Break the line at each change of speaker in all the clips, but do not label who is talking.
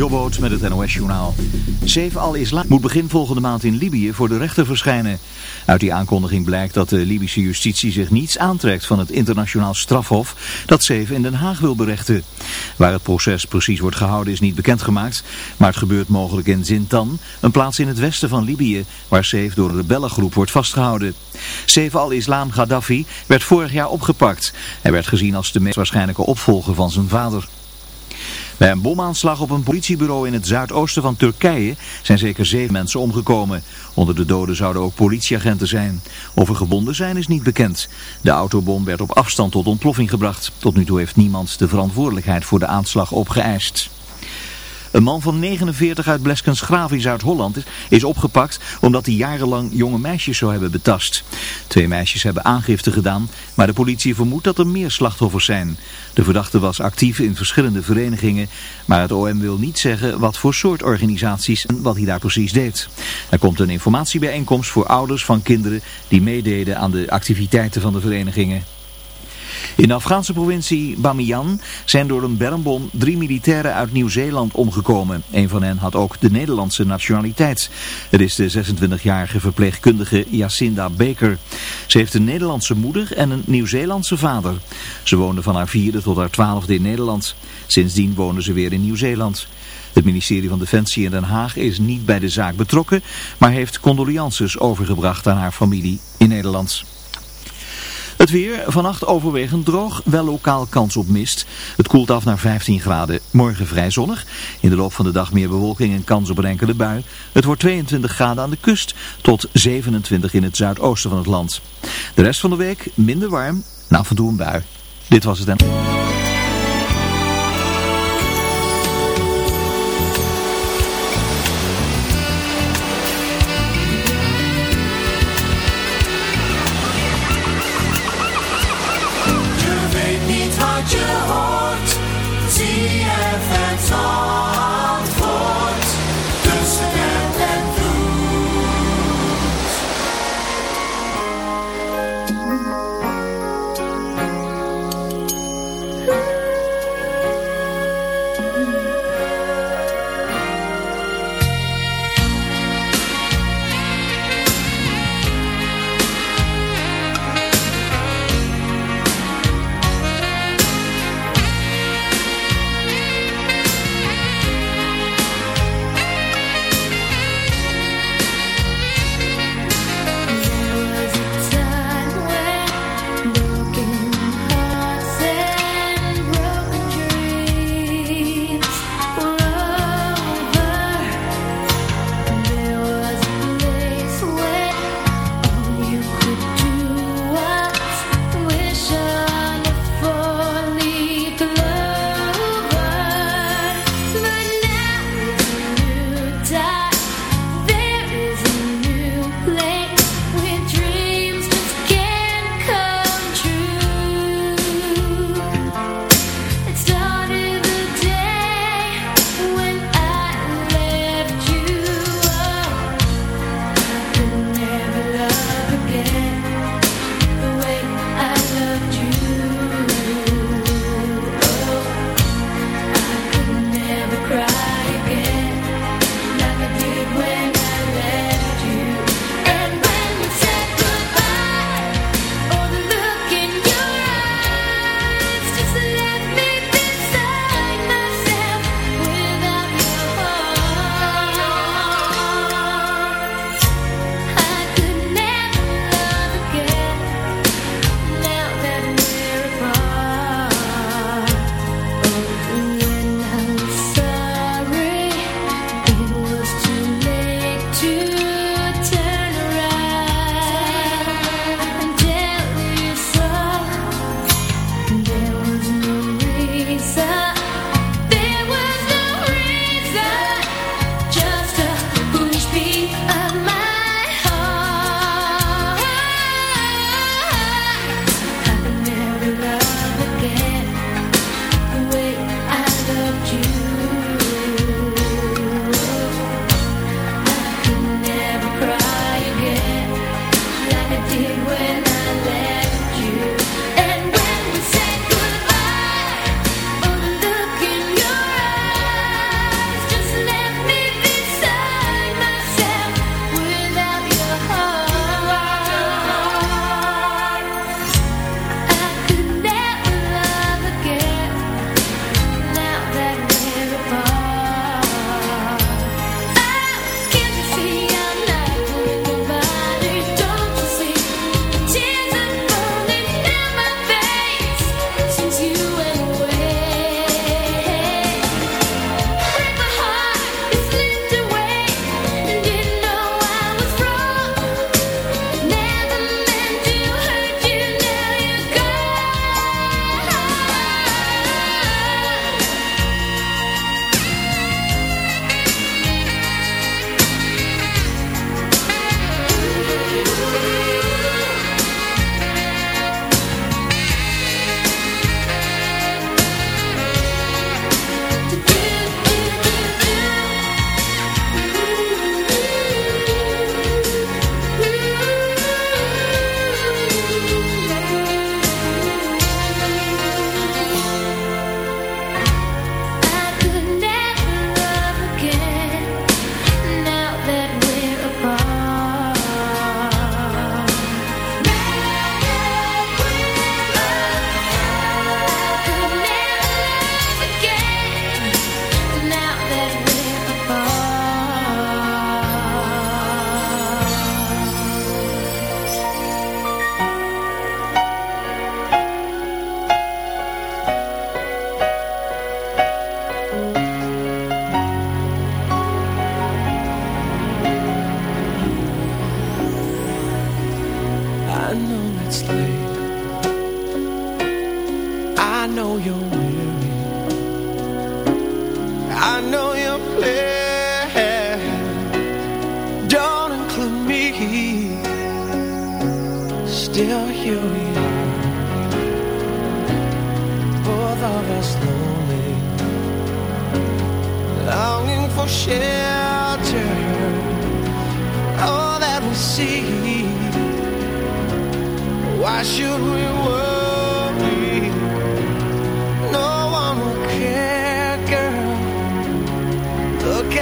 Jobboot met het NOS-journaal. Saif al-Islam moet begin volgende maand in Libië voor de rechter verschijnen. Uit die aankondiging blijkt dat de Libische justitie zich niets aantrekt van het internationaal strafhof dat Saif in Den Haag wil berechten. Waar het proces precies wordt gehouden is niet bekendgemaakt, maar het gebeurt mogelijk in Zintan, een plaats in het westen van Libië, waar Saif door een rebellengroep wordt vastgehouden. Saif al-Islam Gaddafi werd vorig jaar opgepakt. Hij werd gezien als de meest waarschijnlijke opvolger van zijn vader. Bij een bomaanslag op een politiebureau in het zuidoosten van Turkije zijn zeker zeven mensen omgekomen. Onder de doden zouden ook politieagenten zijn. Of er gebonden zijn is niet bekend. De autobom werd op afstand tot ontploffing gebracht. Tot nu toe heeft niemand de verantwoordelijkheid voor de aanslag opgeëist. Een man van 49 uit Bleskensgraaf in Zuid-Holland is opgepakt omdat hij jarenlang jonge meisjes zou hebben betast. Twee meisjes hebben aangifte gedaan, maar de politie vermoedt dat er meer slachtoffers zijn. De verdachte was actief in verschillende verenigingen, maar het OM wil niet zeggen wat voor soort organisaties en wat hij daar precies deed. Er komt een informatiebijeenkomst voor ouders van kinderen die meededen aan de activiteiten van de verenigingen. In de Afghaanse provincie Bamiyan zijn door een bermbom drie militairen uit Nieuw-Zeeland omgekomen. Een van hen had ook de Nederlandse nationaliteit. Het is de 26-jarige verpleegkundige Jacinda Baker. Ze heeft een Nederlandse moeder en een Nieuw-Zeelandse vader. Ze woonde van haar vierde tot haar twaalfde in Nederland. Sindsdien wonen ze weer in Nieuw-Zeeland. Het ministerie van Defensie in Den Haag is niet bij de zaak betrokken, maar heeft condolences overgebracht aan haar familie in Nederland. Het weer, vannacht overwegend droog, wel lokaal kans op mist. Het koelt af naar 15 graden. Morgen vrij zonnig. In de loop van de dag meer bewolking en kans op een enkele bui. Het wordt 22 graden aan de kust tot 27 in het zuidoosten van het land. De rest van de week minder warm, na af en toe een bui. Dit was het en...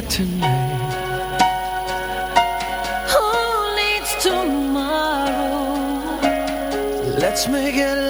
by tonight Who needs tomorrow? Let's make it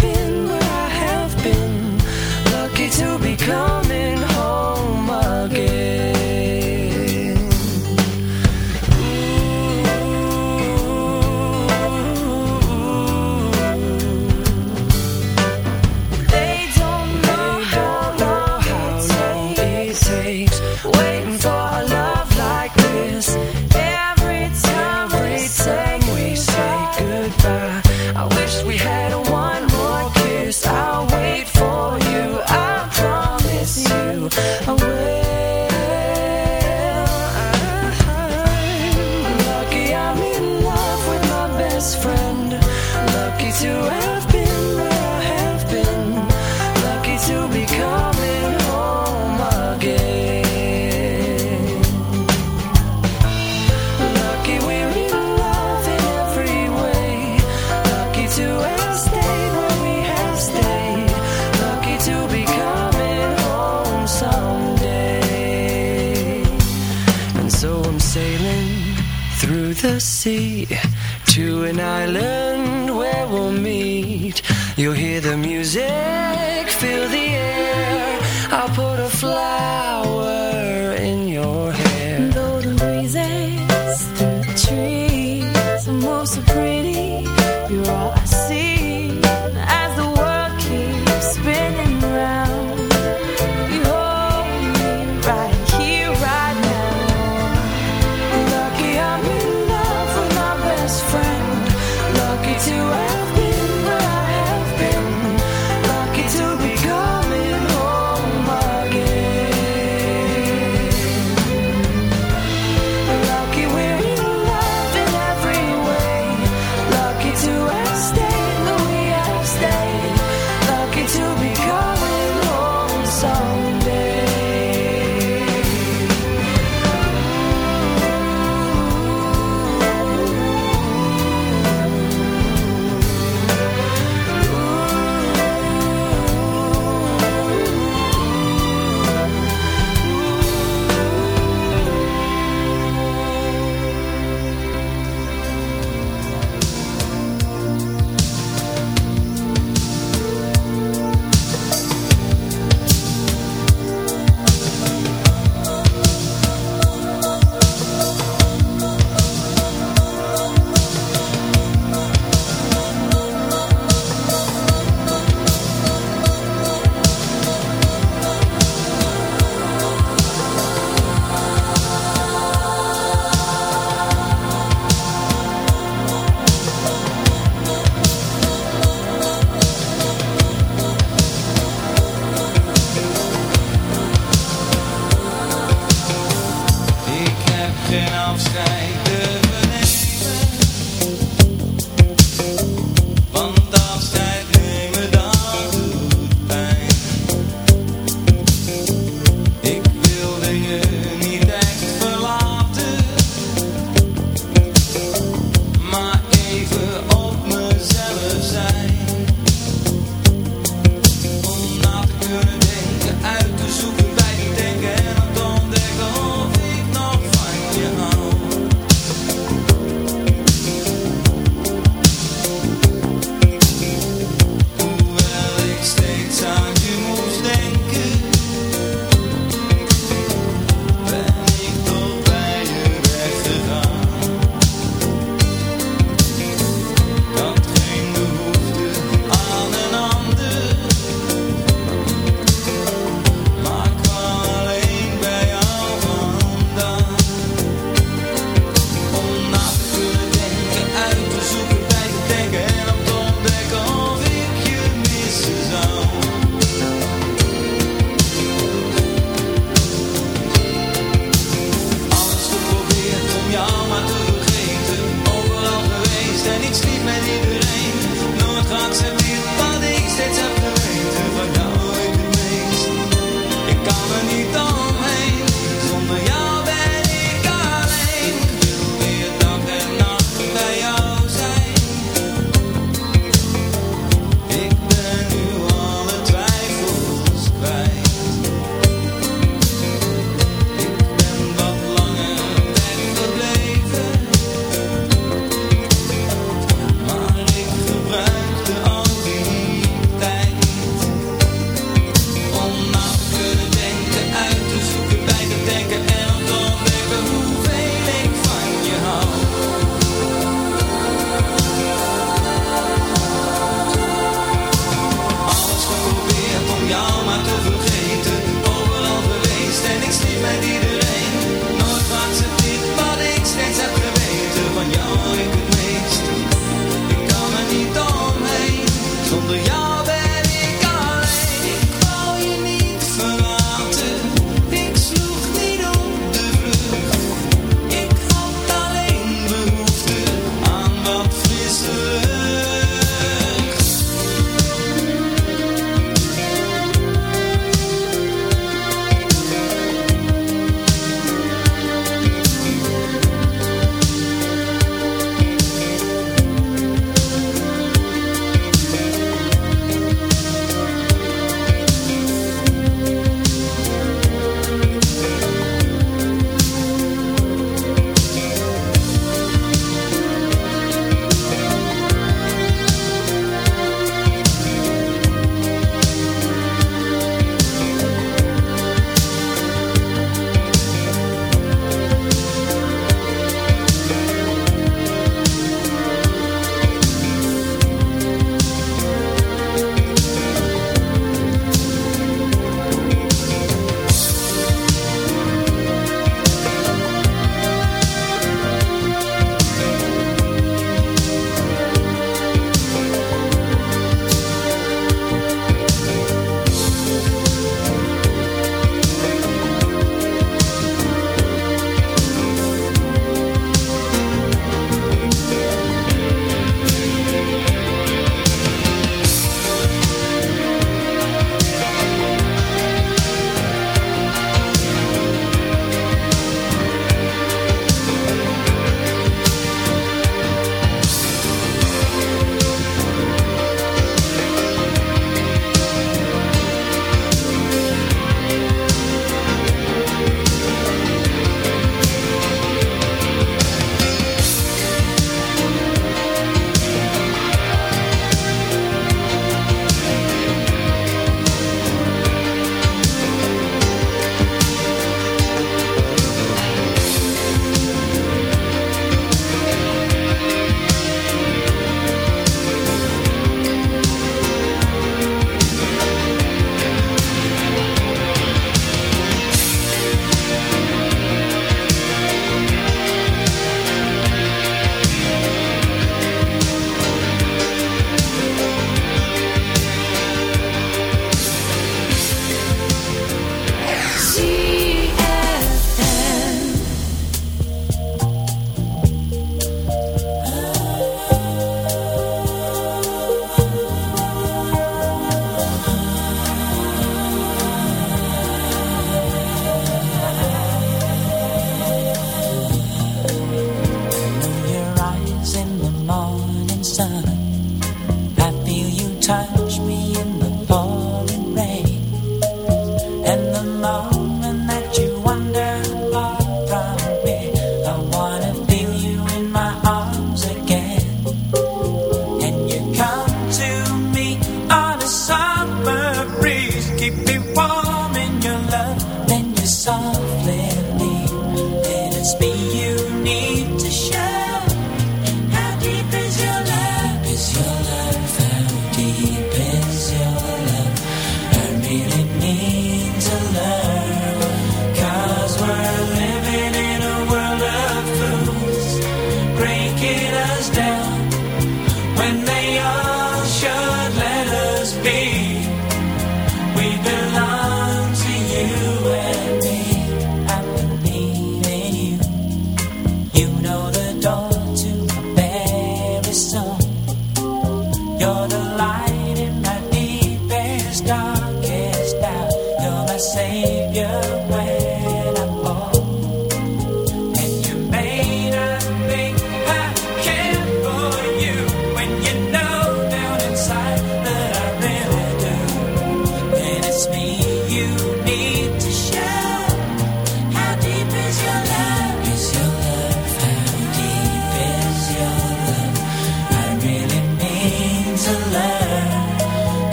zonder jou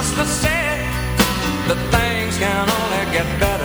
must have
said that
things can only get
better.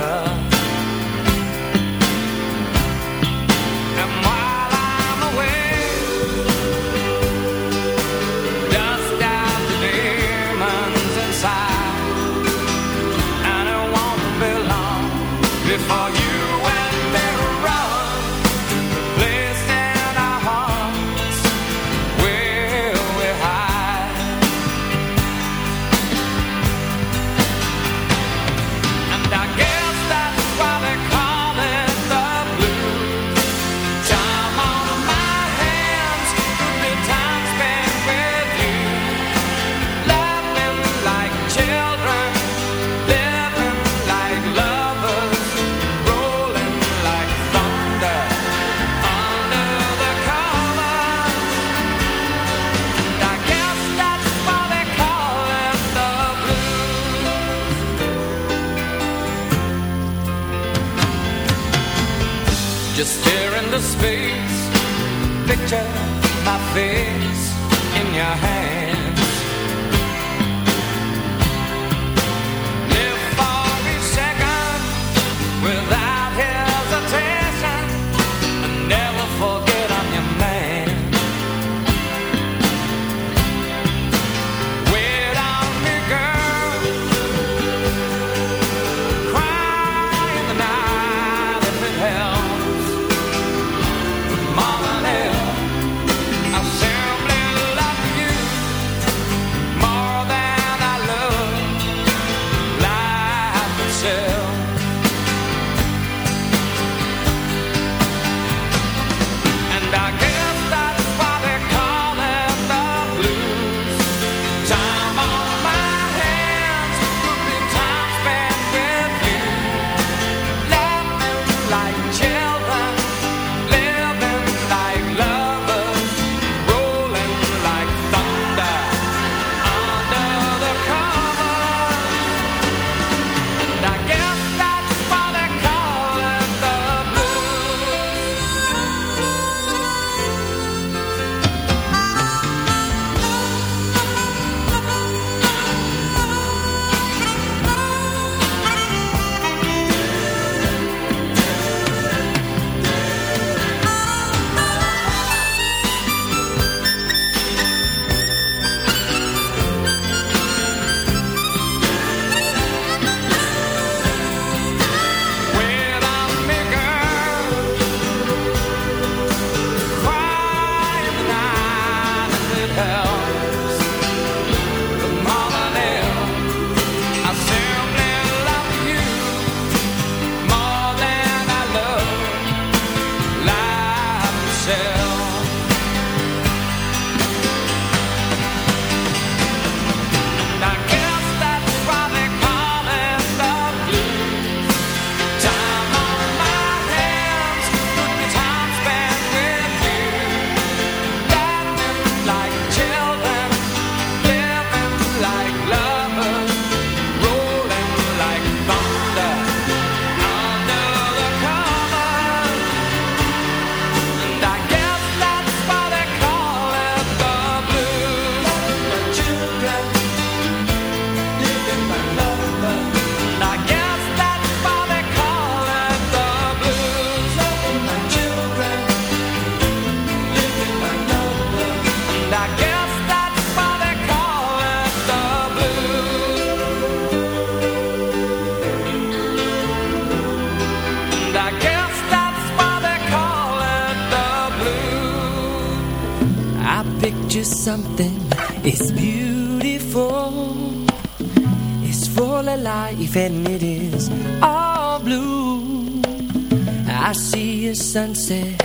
Sunset